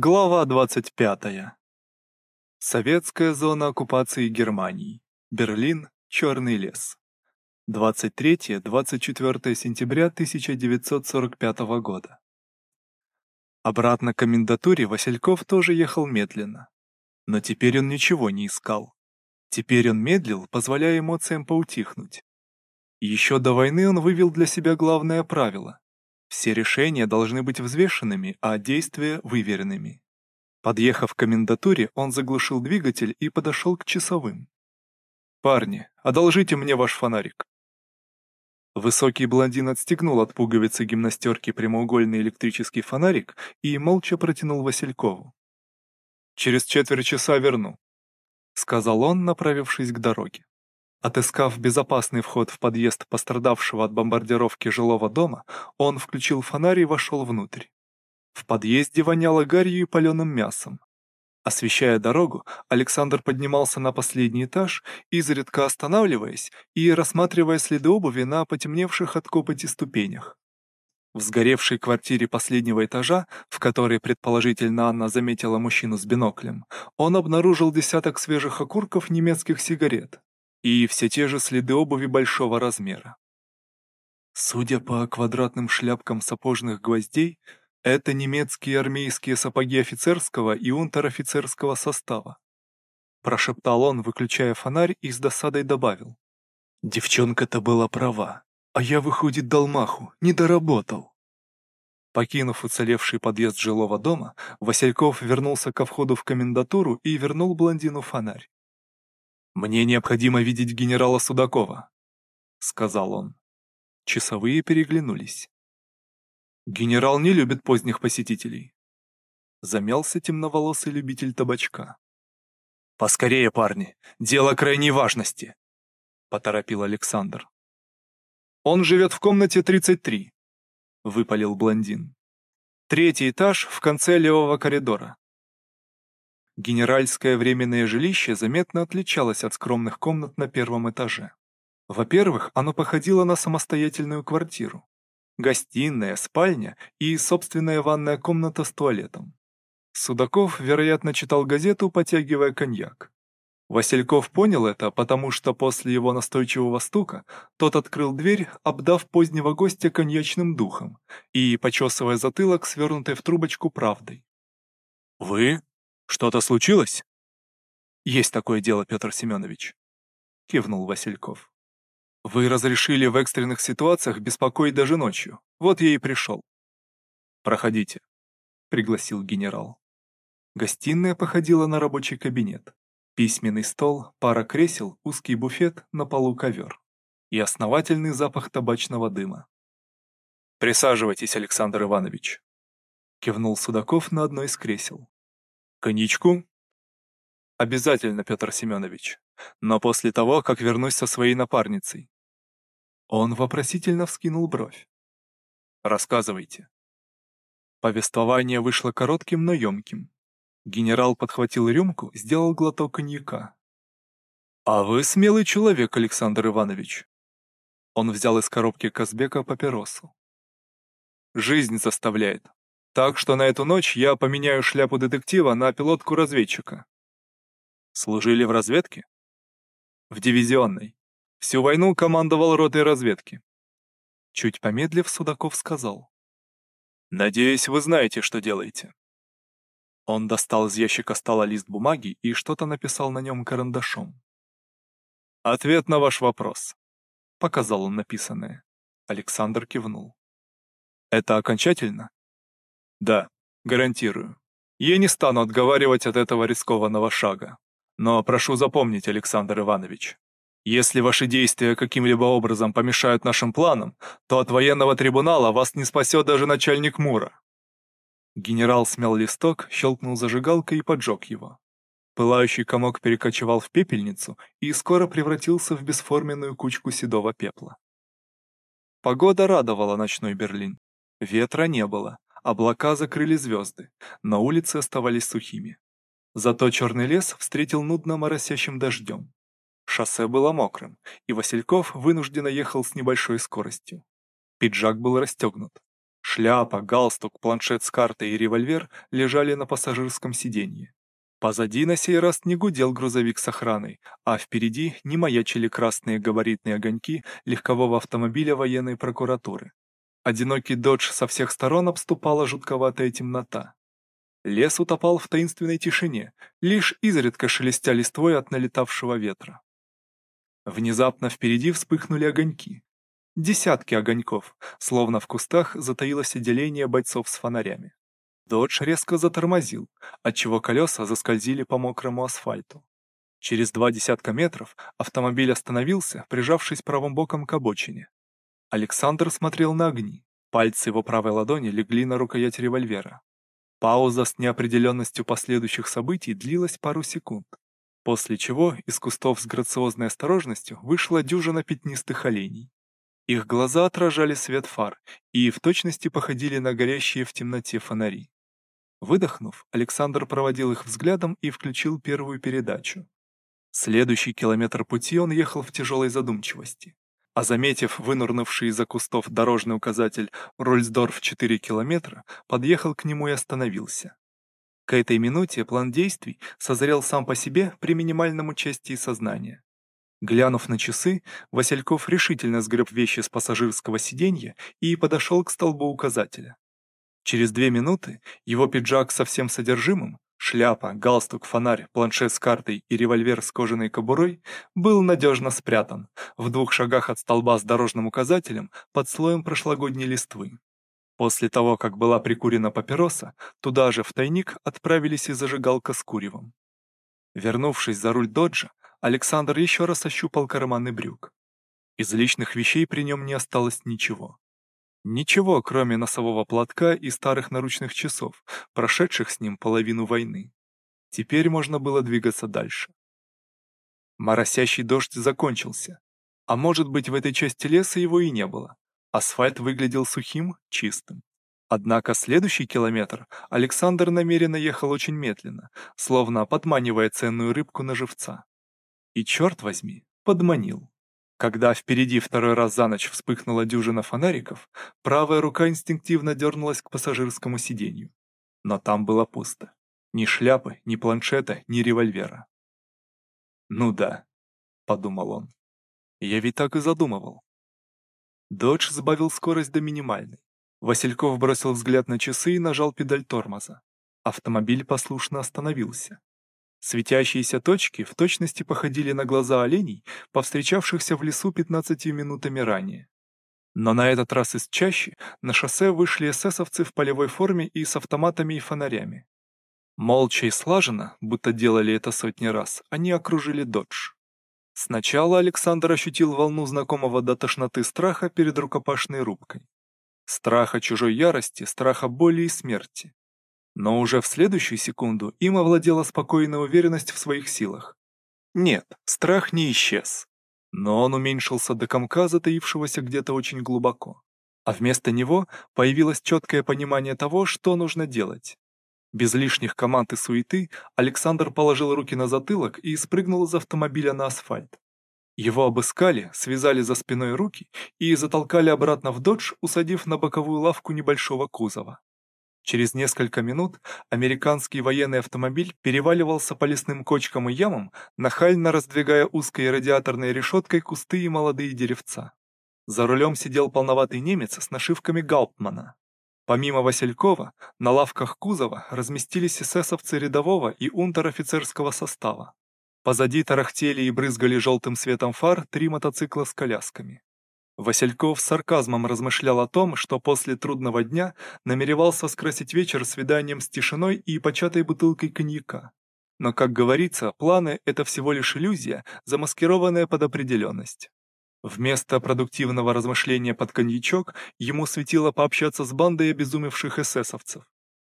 Глава 25. Советская зона оккупации Германии. Берлин, Черный лес. 23-24 сентября 1945 года. Обратно к комендатуре Васильков тоже ехал медленно. Но теперь он ничего не искал. Теперь он медлил, позволяя эмоциям поутихнуть. Еще до войны он вывел для себя главное правило все решения должны быть взвешенными, а действия выверенными. Подъехав к комендатуре, он заглушил двигатель и подошел к часовым. «Парни, одолжите мне ваш фонарик». Высокий блондин отстегнул от пуговицы гимнастерки прямоугольный электрический фонарик и молча протянул Василькову. «Через четверть часа верну», — сказал он, направившись к дороге. Отыскав безопасный вход в подъезд пострадавшего от бомбардировки жилого дома, он включил фонарь и вошел внутрь. В подъезде воняло гарью и паленым мясом. Освещая дорогу, Александр поднимался на последний этаж, изредка останавливаясь и рассматривая следы обуви на потемневших от копоти ступенях. В сгоревшей квартире последнего этажа, в которой предположительно Анна заметила мужчину с биноклем, он обнаружил десяток свежих окурков немецких сигарет и все те же следы обуви большого размера. Судя по квадратным шляпкам сапожных гвоздей, это немецкие армейские сапоги офицерского и унтер-офицерского состава. Прошептал он, выключая фонарь и с досадой добавил. Девчонка-то была права, а я, выходит, дал маху, не доработал. Покинув уцелевший подъезд жилого дома, Васильков вернулся ко входу в комендатуру и вернул блондину фонарь. «Мне необходимо видеть генерала Судакова», — сказал он. Часовые переглянулись. «Генерал не любит поздних посетителей», — замялся темноволосый любитель табачка. «Поскорее, парни, дело крайней важности», — поторопил Александр. «Он живет в комнате 33», — выпалил блондин. «Третий этаж в конце левого коридора. Генеральское временное жилище заметно отличалось от скромных комнат на первом этаже. Во-первых, оно походило на самостоятельную квартиру. Гостиная, спальня и собственная ванная комната с туалетом. Судаков, вероятно, читал газету, потягивая коньяк. Васильков понял это, потому что после его настойчивого стука тот открыл дверь, обдав позднего гостя коньячным духом и почесывая затылок, свернутой в трубочку правдой. «Вы?» Что-то случилось? Есть такое дело, Петр Семенович, кивнул Васильков. Вы разрешили в экстренных ситуациях беспокоить даже ночью. Вот я и пришел. Проходите, пригласил генерал. Гостиная походила на рабочий кабинет. Письменный стол, пара кресел, узкий буфет, на полу ковер. И основательный запах табачного дыма. «Присаживайтесь, Александр Иванович», — кивнул Судаков на одно из кресел. Коньячку? Обязательно, Петр Семенович. Но после того, как вернусь со своей напарницей. Он вопросительно вскинул бровь. Рассказывайте. Повествование вышло коротким, но емким. Генерал подхватил рюмку, сделал глоток коньяка. «А вы смелый человек, Александр Иванович». Он взял из коробки Казбека папиросу. «Жизнь заставляет. Так что на эту ночь я поменяю шляпу детектива на пилотку разведчика. Служили в разведке? В дивизионной. Всю войну командовал ротой разведки. Чуть помедлив, Судаков сказал. «Надеюсь, вы знаете, что делаете». Он достал из ящика стола лист бумаги и что-то написал на нем карандашом. «Ответ на ваш вопрос», — показал он написанное. Александр кивнул. «Это окончательно?» Да, гарантирую. Я не стану отговаривать от этого рискованного шага. Но прошу запомнить, Александр Иванович, если ваши действия каким-либо образом помешают нашим планам, то от военного трибунала вас не спасет даже начальник Мура. Генерал смял листок, щелкнул зажигалкой и поджег его. Пылающий комок перекочевал в пепельницу и скоро превратился в бесформенную кучку седого пепла. Погода радовала ночной Берлин. Ветра не было, Облака закрыли звезды, на улице оставались сухими. Зато черный лес встретил нудно моросящим дождем. Шоссе было мокрым, и Васильков вынужденно ехал с небольшой скоростью. Пиджак был расстегнут. Шляпа, галстук, планшет с картой и револьвер лежали на пассажирском сиденье. Позади на сей раз не гудел грузовик с охраной, а впереди не маячили красные габаритные огоньки легкового автомобиля военной прокуратуры. Одинокий додж со всех сторон обступала жутковатая темнота. Лес утопал в таинственной тишине, лишь изредка шелестя листвой от налетавшего ветра. Внезапно впереди вспыхнули огоньки. Десятки огоньков, словно в кустах затаилось отделение бойцов с фонарями. Додж резко затормозил, отчего колеса заскользили по мокрому асфальту. Через два десятка метров автомобиль остановился, прижавшись правым боком к обочине. Александр смотрел на огни. Пальцы его правой ладони легли на рукоять револьвера. Пауза с неопределенностью последующих событий длилась пару секунд, после чего из кустов с грациозной осторожностью вышла дюжина пятнистых оленей. Их глаза отражали свет фар и в точности походили на горящие в темноте фонари. Выдохнув, Александр проводил их взглядом и включил первую передачу. Следующий километр пути он ехал в тяжелой задумчивости. А заметив вынурнувший из-за кустов дорожный указатель Рольсдорф 4 километра, подъехал к нему и остановился. К этой минуте план действий созрел сам по себе при минимальном участии сознания. Глянув на часы, Васильков решительно сгреб вещи с пассажирского сиденья и подошел к столбу указателя. Через две минуты его пиджак со всем содержимым, шляпа, галстук, фонарь, планшет с картой и револьвер с кожаной кобурой был надежно спрятан в двух шагах от столба с дорожным указателем под слоем прошлогодней листвы. После того, как была прикурена папироса, туда же в тайник отправились и зажигалка с куревом. Вернувшись за руль доджа, Александр еще раз ощупал карманы брюк. Из личных вещей при нем не осталось ничего. Ничего, кроме носового платка и старых наручных часов, прошедших с ним половину войны. Теперь можно было двигаться дальше. Моросящий дождь закончился. А может быть, в этой части леса его и не было. Асфальт выглядел сухим, чистым. Однако следующий километр Александр намеренно ехал очень медленно, словно подманивая ценную рыбку на живца. И черт возьми, подманил. Когда впереди второй раз за ночь вспыхнула дюжина фонариков, правая рука инстинктивно дернулась к пассажирскому сиденью. Но там было пусто. Ни шляпы, ни планшета, ни револьвера. «Ну да», — подумал он. «Я ведь так и задумывал». Додж сбавил скорость до минимальной. Васильков бросил взгляд на часы и нажал педаль тормоза. Автомобиль послушно остановился. Светящиеся точки в точности походили на глаза оленей, повстречавшихся в лесу 15 минутами ранее. Но на этот раз из чащи на шоссе вышли эсэсовцы в полевой форме и с автоматами и фонарями. Молча и слаженно, будто делали это сотни раз, они окружили додж. Сначала Александр ощутил волну знакомого до тошноты страха перед рукопашной рубкой. Страха чужой ярости, страха боли и смерти. Но уже в следующую секунду им овладела спокойная уверенность в своих силах. Нет, страх не исчез. Но он уменьшился до комка, затаившегося где-то очень глубоко. А вместо него появилось четкое понимание того, что нужно делать. Без лишних команд и суеты Александр положил руки на затылок и спрыгнул из автомобиля на асфальт. Его обыскали, связали за спиной руки и затолкали обратно в додж, усадив на боковую лавку небольшого кузова. Через несколько минут американский военный автомобиль переваливался по лесным кочкам и ямам, нахально раздвигая узкой радиаторной решеткой кусты и молодые деревца. За рулем сидел полноватый немец с нашивками Гауптмана. Помимо Василькова, на лавках кузова разместились эсэсовцы рядового и унтер-офицерского состава. Позади тарахтели и брызгали желтым светом фар три мотоцикла с колясками. Васильков с сарказмом размышлял о том, что после трудного дня намеревался скрасить вечер свиданием с тишиной и початой бутылкой коньяка. Но, как говорится, планы – это всего лишь иллюзия, замаскированная под определенность. Вместо продуктивного размышления под коньячок ему светило пообщаться с бандой обезумевших эсэсовцев.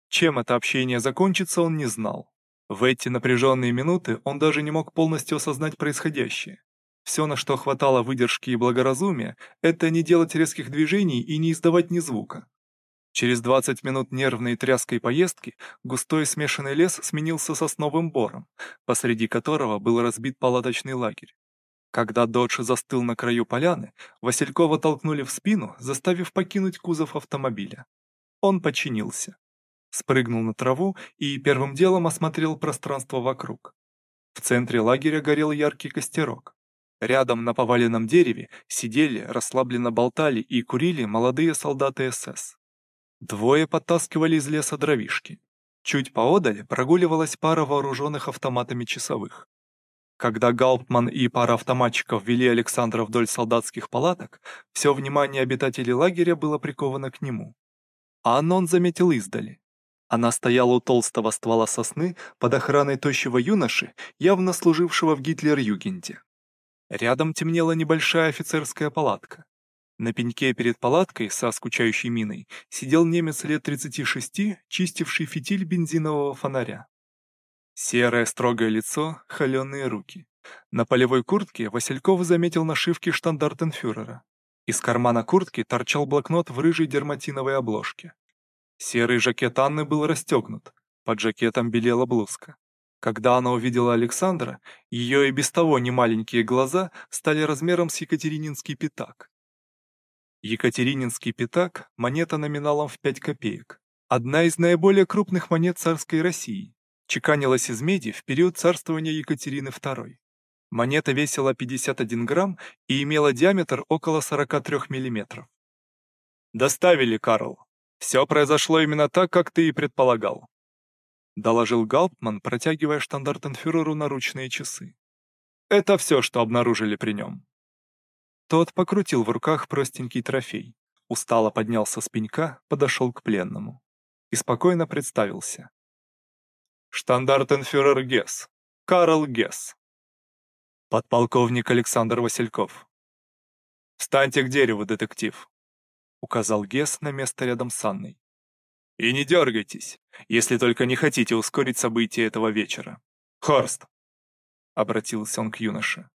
Чем это общение закончится, он не знал. В эти напряженные минуты он даже не мог полностью осознать происходящее. Все, на что хватало выдержки и благоразумия, это не делать резких движений и не издавать ни звука. Через 20 минут нервной тряской поездки густой смешанный лес сменился сосновым бором, посреди которого был разбит палаточный лагерь. Когда Додж застыл на краю поляны, Василькова толкнули в спину, заставив покинуть кузов автомобиля. Он подчинился. Спрыгнул на траву и первым делом осмотрел пространство вокруг. В центре лагеря горел яркий костерок. Рядом на поваленном дереве сидели, расслабленно болтали и курили молодые солдаты СС. Двое подтаскивали из леса дровишки. Чуть поодаль прогуливалась пара вооруженных автоматами часовых. Когда Гауптман и пара автоматчиков вели Александра вдоль солдатских палаток, все внимание обитателей лагеря было приковано к нему. А Анон заметил издали. Она стояла у толстого ствола сосны под охраной тощего юноши, явно служившего в Гитлер-Югенде. Рядом темнела небольшая офицерская палатка. На пеньке перед палаткой со скучающей миной сидел немец лет 36, чистивший фитиль бензинового фонаря. Серое строгое лицо, холеные руки. На полевой куртке Васильков заметил нашивки штандартенфюрера. Из кармана куртки торчал блокнот в рыжей дерматиновой обложке. Серый жакет Анны был расстегнут, под жакетом белела блузка. Когда она увидела Александра, ее и без того немаленькие глаза стали размером с Екатерининский пятак. Екатерининский пятак – монета номиналом в 5 копеек. Одна из наиболее крупных монет царской России чеканилась из меди в период царствования Екатерины II. Монета весила 51 грамм и имела диаметр около 43 миллиметров. «Доставили, Карл. Все произошло именно так, как ты и предполагал», доложил Гауптман, протягивая штандартенфюреру наручные часы. «Это все, что обнаружили при нем». Тот покрутил в руках простенький трофей, устало поднялся с пенька, подошел к пленному и спокойно представился. Штандартенфюрер Гесс. Карл Гесс. Подполковник Александр Васильков. «Встаньте к дереву, детектив», — указал Гесс на место рядом с Анной. «И не дергайтесь, если только не хотите ускорить события этого вечера. Хорст!» — обратился он к юноше.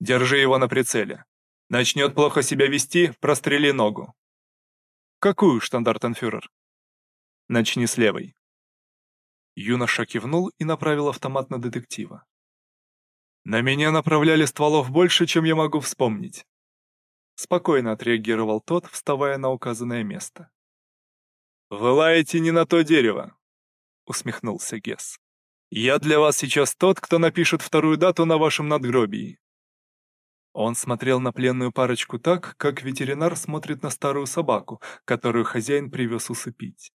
«Держи его на прицеле. Начнет плохо себя вести, прострели ногу». «Какую, штандартенфюрер?» «Начни с левой», Юноша кивнул и направил автомат на детектива. «На меня направляли стволов больше, чем я могу вспомнить». Спокойно отреагировал тот, вставая на указанное место. «Вы лаете не на то дерево», — усмехнулся Гесс. «Я для вас сейчас тот, кто напишет вторую дату на вашем надгробии». Он смотрел на пленную парочку так, как ветеринар смотрит на старую собаку, которую хозяин привез усыпить.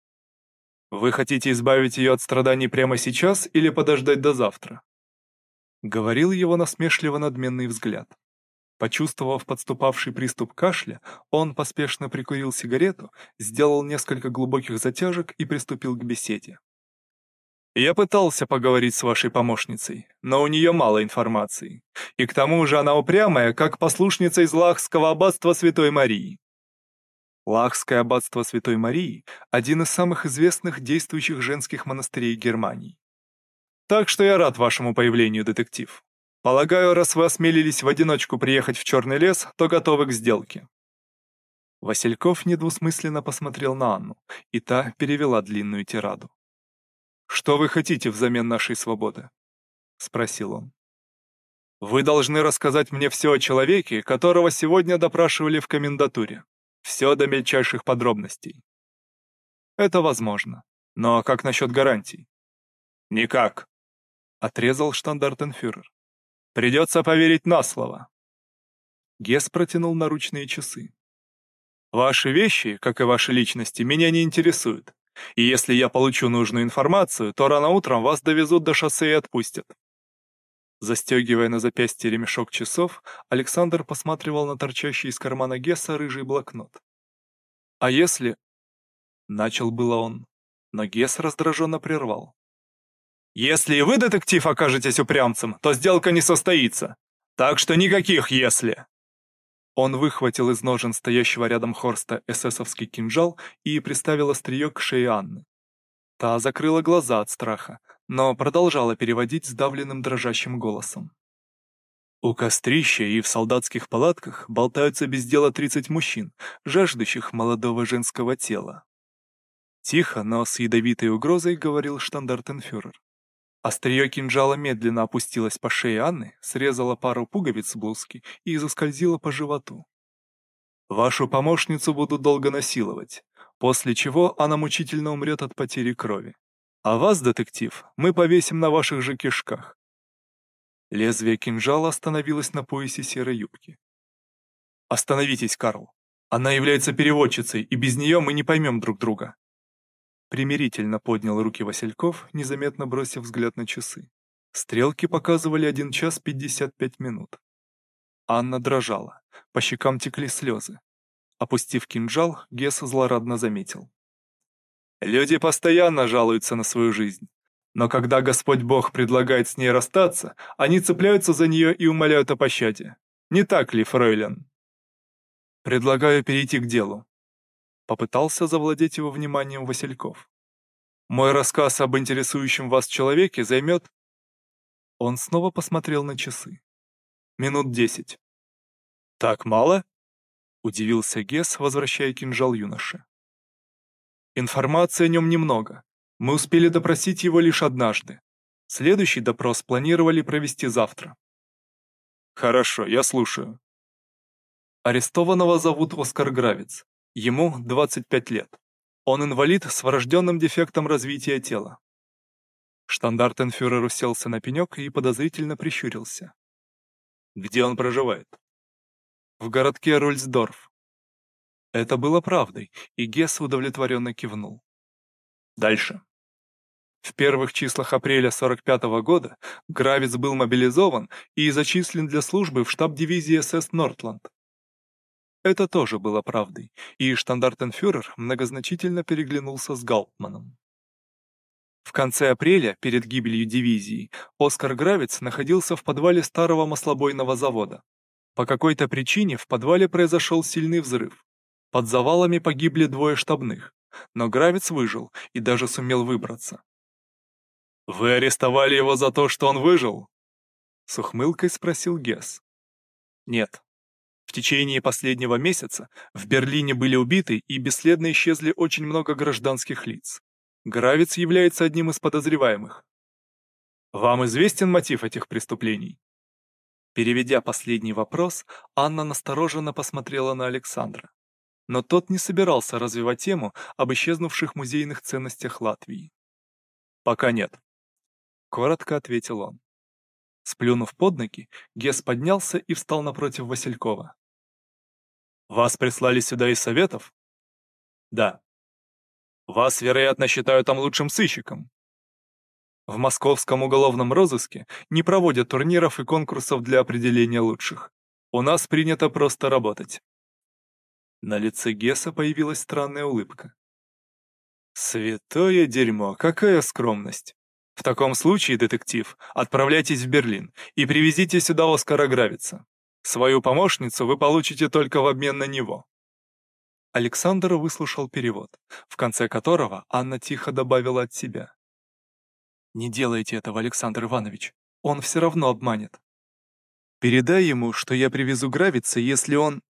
Вы хотите избавить ее от страданий прямо сейчас или подождать до завтра?» Говорил его насмешливо надменный взгляд. Почувствовав подступавший приступ кашля, он поспешно прикурил сигарету, сделал несколько глубоких затяжек и приступил к беседе. «Я пытался поговорить с вашей помощницей, но у нее мало информации. И к тому же она упрямая, как послушница из Лахского аббатства Святой Марии. Лахское аббатство Святой Марии – один из самых известных действующих женских монастырей Германии. Так что я рад вашему появлению, детектив. Полагаю, раз вы осмелились в одиночку приехать в Черный лес, то готовы к сделке. Васильков недвусмысленно посмотрел на Анну, и та перевела длинную тираду. «Что вы хотите взамен нашей свободы?» — спросил он. «Вы должны рассказать мне все о человеке, которого сегодня допрашивали в комендатуре. Все до мельчайших подробностей. Это возможно. Но как насчет гарантий? Никак. Отрезал штандартенфюрер. Придется поверить на слово. Гес протянул наручные часы. Ваши вещи, как и ваши личности, меня не интересуют. И если я получу нужную информацию, то рано утром вас довезут до шоссе и отпустят. Застегивая на запястье ремешок часов, Александр посматривал на торчащий из кармана Гесса рыжий блокнот. «А если...» Начал было он, но Гесс раздраженно прервал. «Если и вы, детектив, окажетесь упрямцем, то сделка не состоится. Так что никаких «если». Он выхватил из ножен стоящего рядом Хорста эсэсовский кинжал и приставил острие к шее Анны. Та закрыла глаза от страха, но продолжала переводить сдавленным дрожащим голосом. У кострища и в солдатских палатках болтаются без дела 30 мужчин, жаждущих молодого женского тела. Тихо, но с ядовитой угрозой говорил штандартенфюрер. Острие кинжала медленно опустилось по шее Анны, срезало пару пуговиц блузки и заскользило по животу. «Вашу помощницу будут долго насиловать, после чего она мучительно умрет от потери крови. А вас, детектив, мы повесим на ваших же кишках». Лезвие кинжала остановилось на поясе серой юбки. «Остановитесь, Карл. Она является переводчицей, и без нее мы не поймем друг друга». Примирительно поднял руки Васильков, незаметно бросив взгляд на часы. Стрелки показывали 1 час 55 минут. Анна дрожала, по щекам текли слезы. Опустив кинжал, Гесс злорадно заметил. «Люди постоянно жалуются на свою жизнь. Но когда Господь Бог предлагает с ней расстаться, они цепляются за нее и умоляют о пощаде. Не так ли, фройлен?» «Предлагаю перейти к делу», Попытался завладеть его вниманием Васильков. «Мой рассказ об интересующем вас человеке займет...» Он снова посмотрел на часы. «Минут десять». «Так мало?» — удивился Гес, возвращая кинжал юноше. «Информации о нем немного. Мы успели допросить его лишь однажды. Следующий допрос планировали провести завтра». «Хорошо, я слушаю». Арестованного зовут Оскар Гравец. Ему 25 лет. Он инвалид с врожденным дефектом развития тела. Штандартенфюрер уселся на пенек и подозрительно прищурился. Где он проживает? В городке Рульсдорф. Это было правдой, и Гесс удовлетворенно кивнул. Дальше. В первых числах апреля 45 -го года Гравец был мобилизован и зачислен для службы в штаб дивизии СС Нортланд. Это тоже было правдой, и штандартенфюрер многозначительно переглянулся с Гауптманом. В конце апреля, перед гибелью дивизии, Оскар Гравец находился в подвале старого маслобойного завода. По какой-то причине в подвале произошел сильный взрыв. Под завалами погибли двое штабных, но Гравец выжил и даже сумел выбраться. «Вы арестовали его за то, что он выжил?» С ухмылкой спросил Гесс. «Нет, в течение последнего месяца в Берлине были убиты и бесследно исчезли очень много гражданских лиц. Гравец является одним из подозреваемых. Вам известен мотив этих преступлений? Переведя последний вопрос, Анна настороженно посмотрела на Александра. Но тот не собирался развивать тему об исчезнувших музейных ценностях Латвии. «Пока нет», — коротко ответил он. Сплюнув под ноги, Гес поднялся и встал напротив Василькова. «Вас прислали сюда из Советов?» «Да». «Вас, вероятно, считают там лучшим сыщиком?» В московском уголовном розыске не проводят турниров и конкурсов для определения лучших. У нас принято просто работать. На лице Гесса появилась странная улыбка. «Святое дерьмо, какая скромность! В таком случае, детектив, отправляйтесь в Берлин и привезите сюда Оскара Гравица. Свою помощницу вы получите только в обмен на него». Александр выслушал перевод, в конце которого Анна тихо добавила от себя. «Не делайте этого, Александр Иванович, он все равно обманет. Передай ему, что я привезу Гравица, если он...»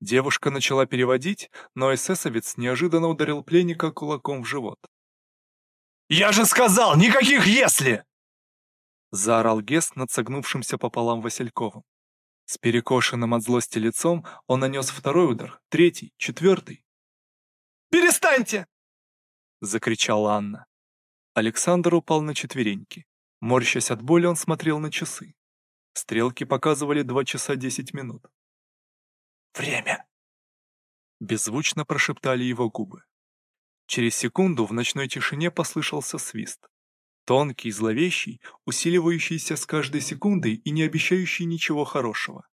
Девушка начала переводить, но эсэсовец неожиданно ударил пленника кулаком в живот. «Я же сказал, никаких «если»!» Заорал Гест над согнувшимся пополам Васильковым. С перекошенным от злости лицом он нанес второй удар, третий, четвертый. «Перестаньте!» — закричала Анна. Александр упал на четвереньки. Морщась от боли, он смотрел на часы. Стрелки показывали два часа десять минут. «Время!» Беззвучно прошептали его губы. Через секунду в ночной тишине послышался свист. Тонкий, зловещий, усиливающийся с каждой секундой и не обещающий ничего хорошего.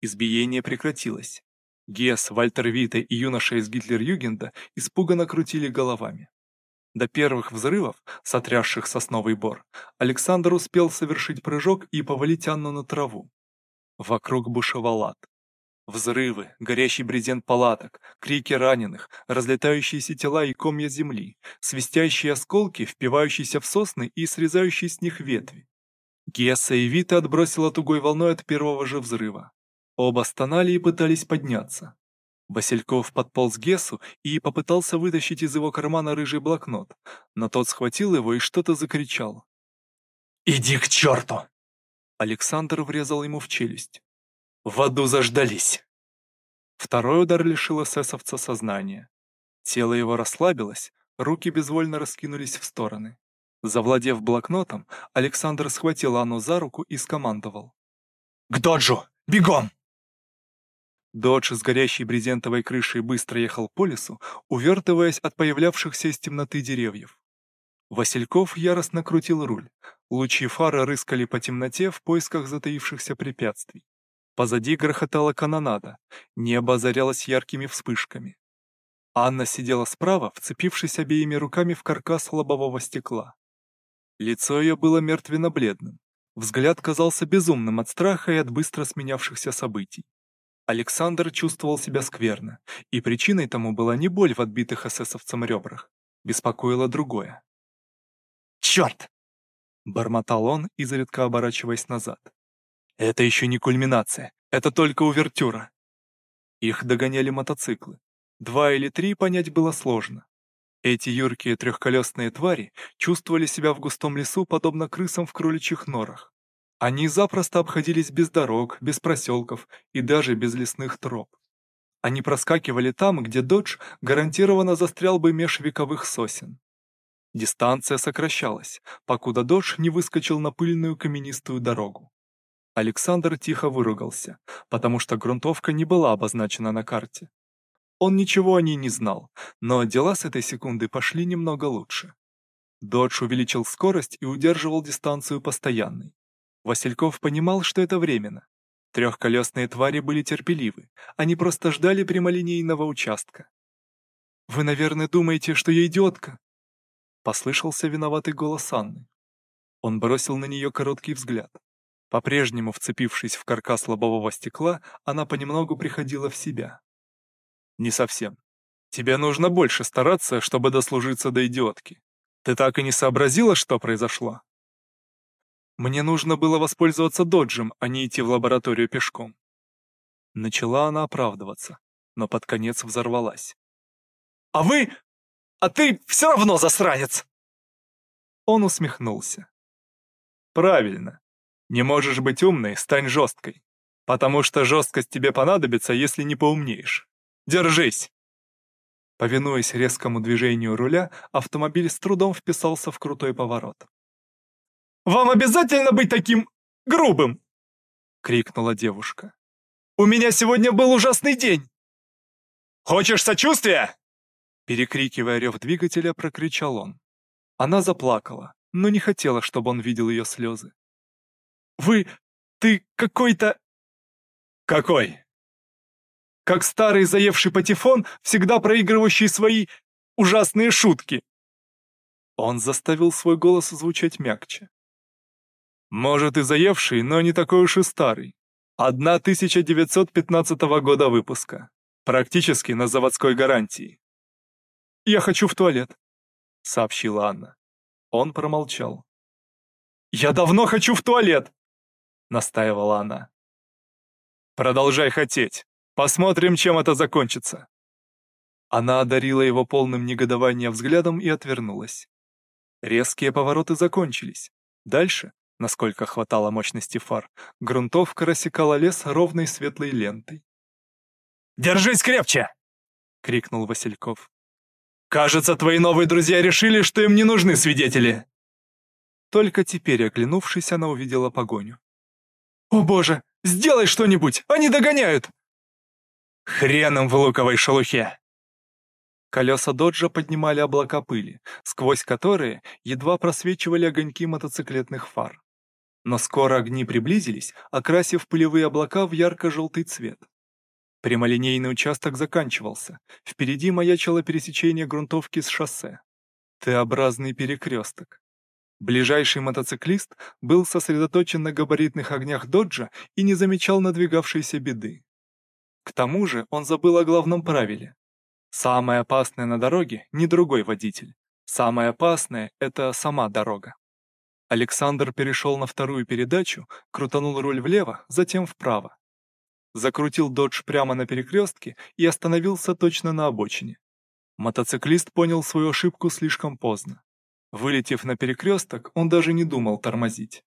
Избиение прекратилось. Гес, Вальтер Вита и юноша из Гитлер-Югенда испуганно крутили головами. До первых взрывов, сотрясших сосновый бор, Александр успел совершить прыжок и повалить Анну на траву. Вокруг бушевал ад. Взрывы, горящий брезент палаток, крики раненых, разлетающиеся тела и комья земли, свистящие осколки, впивающиеся в сосны и срезающие с них ветви. Гесса и Вита отбросила тугой волной от первого же взрыва. Оба стонали и пытались подняться. Васильков подполз Гессу и попытался вытащить из его кармана рыжий блокнот, но тот схватил его и что-то закричал. «Иди к черту!» Александр врезал ему в челюсть. «В аду заждались!» Второй удар лишил эсэсовца сознания. Тело его расслабилось, руки безвольно раскинулись в стороны. Завладев блокнотом, Александр схватил Анну за руку и скомандовал. «К доджу! Бегом!» Додж с горящей брезентовой крышей быстро ехал по лесу, увертываясь от появлявшихся из темноты деревьев. Васильков яростно крутил руль. Лучи фары рыскали по темноте в поисках затаившихся препятствий. Позади грохотала канонада, небо озарялось яркими вспышками. Анна сидела справа, вцепившись обеими руками в каркас лобового стекла. Лицо ее было мертвенно-бледным. Взгляд казался безумным от страха и от быстро сменявшихся событий. Александр чувствовал себя скверно, и причиной тому была не боль в отбитых эсэсовцам ребрах. Беспокоило другое. «Черт!» — бормотал он, изредка оборачиваясь назад. «Это еще не кульминация, это только увертюра». Их догоняли мотоциклы. Два или три понять было сложно. Эти юркие трехколесные твари чувствовали себя в густом лесу подобно крысам в кроличьих норах. Они запросто обходились без дорог, без проселков и даже без лесных троп. Они проскакивали там, где Додж гарантированно застрял бы меж вековых сосен. Дистанция сокращалась, покуда Додж не выскочил на пыльную каменистую дорогу. Александр тихо выругался, потому что грунтовка не была обозначена на карте. Он ничего о ней не знал, но дела с этой секунды пошли немного лучше. Додж увеличил скорость и удерживал дистанцию постоянной. Васильков понимал, что это временно. Трехколесные твари были терпеливы, они просто ждали прямолинейного участка. «Вы, наверное, думаете, что я идиотка?» Послышался виноватый голос Анны. Он бросил на нее короткий взгляд. По-прежнему вцепившись в каркас лобового стекла, она понемногу приходила в себя. Не совсем. Тебе нужно больше стараться, чтобы дослужиться до идиотки. Ты так и не сообразила, что произошло? Мне нужно было воспользоваться доджем, а не идти в лабораторию пешком. Начала она оправдываться, но под конец взорвалась. «А вы... А ты все равно засранец!» Он усмехнулся. «Правильно. Не можешь быть умной, стань жесткой. Потому что жесткость тебе понадобится, если не поумнеешь. Держись!» Повинуясь резкому движению руля, автомобиль с трудом вписался в крутой поворот. «Вам обязательно быть таким грубым?» — крикнула девушка. «У меня сегодня был ужасный день!» «Хочешь сочувствия?» Перекрикивая рев двигателя, прокричал он. Она заплакала, но не хотела, чтобы он видел ее слезы. «Вы... ты какой-то...» «Какой?» как старый заевший патефон, всегда проигрывающий свои ужасные шутки. Он заставил свой голос звучать мягче. Может и заевший, но не такой уж и старый. Одна 1915 года выпуска. Практически на заводской гарантии. «Я хочу в туалет», — сообщила Анна. Он промолчал. «Я давно хочу в туалет!» — настаивала она. «Продолжай хотеть. Посмотрим, чем это закончится». Она одарила его полным негодования взглядом и отвернулась. Резкие повороты закончились. Дальше, насколько хватало мощности фар, грунтовка рассекала лес ровной светлой лентой. «Держись крепче!» — крикнул Васильков. «Кажется, твои новые друзья решили, что им не нужны свидетели!» Только теперь, оглянувшись, она увидела погоню. «О боже, сделай что-нибудь! Они догоняют!» Хреном в луковой шелухе!» Колеса доджа поднимали облака пыли, сквозь которые едва просвечивали огоньки мотоциклетных фар. Но скоро огни приблизились, окрасив пылевые облака в ярко-желтый цвет. Прямолинейный участок заканчивался, впереди маячило пересечение грунтовки с шоссе. Т-образный перекресток. Ближайший мотоциклист был сосредоточен на габаритных огнях доджа и не замечал надвигавшейся беды. К тому же он забыл о главном правиле. Самое опасное на дороге не другой водитель. Самое опасное — это сама дорога. Александр перешел на вторую передачу, крутанул руль влево, затем вправо. Закрутил додж прямо на перекрестке и остановился точно на обочине. Мотоциклист понял свою ошибку слишком поздно. Вылетев на перекресток, он даже не думал тормозить.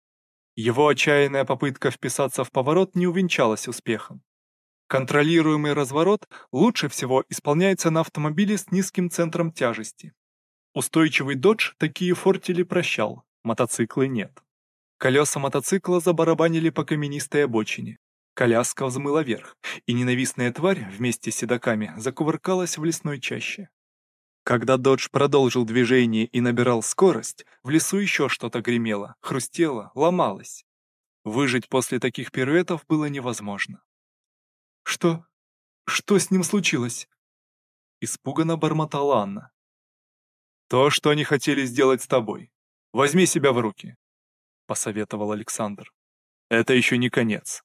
Его отчаянная попытка вписаться в поворот не увенчалась успехом. Контролируемый разворот лучше всего исполняется на автомобиле с низким центром тяжести. Устойчивый додж такие фортили прощал, мотоциклы нет. Колеса мотоцикла забарабанили по каменистой обочине. Коляска взмыла вверх, и ненавистная тварь вместе с седоками закувыркалась в лесной чаще. Когда Додж продолжил движение и набирал скорость, в лесу еще что-то гремело, хрустело, ломалось. Выжить после таких пируэтов было невозможно. «Что? Что с ним случилось?» Испуганно бормотала Анна. «То, что они хотели сделать с тобой. Возьми себя в руки», — посоветовал Александр. «Это еще не конец».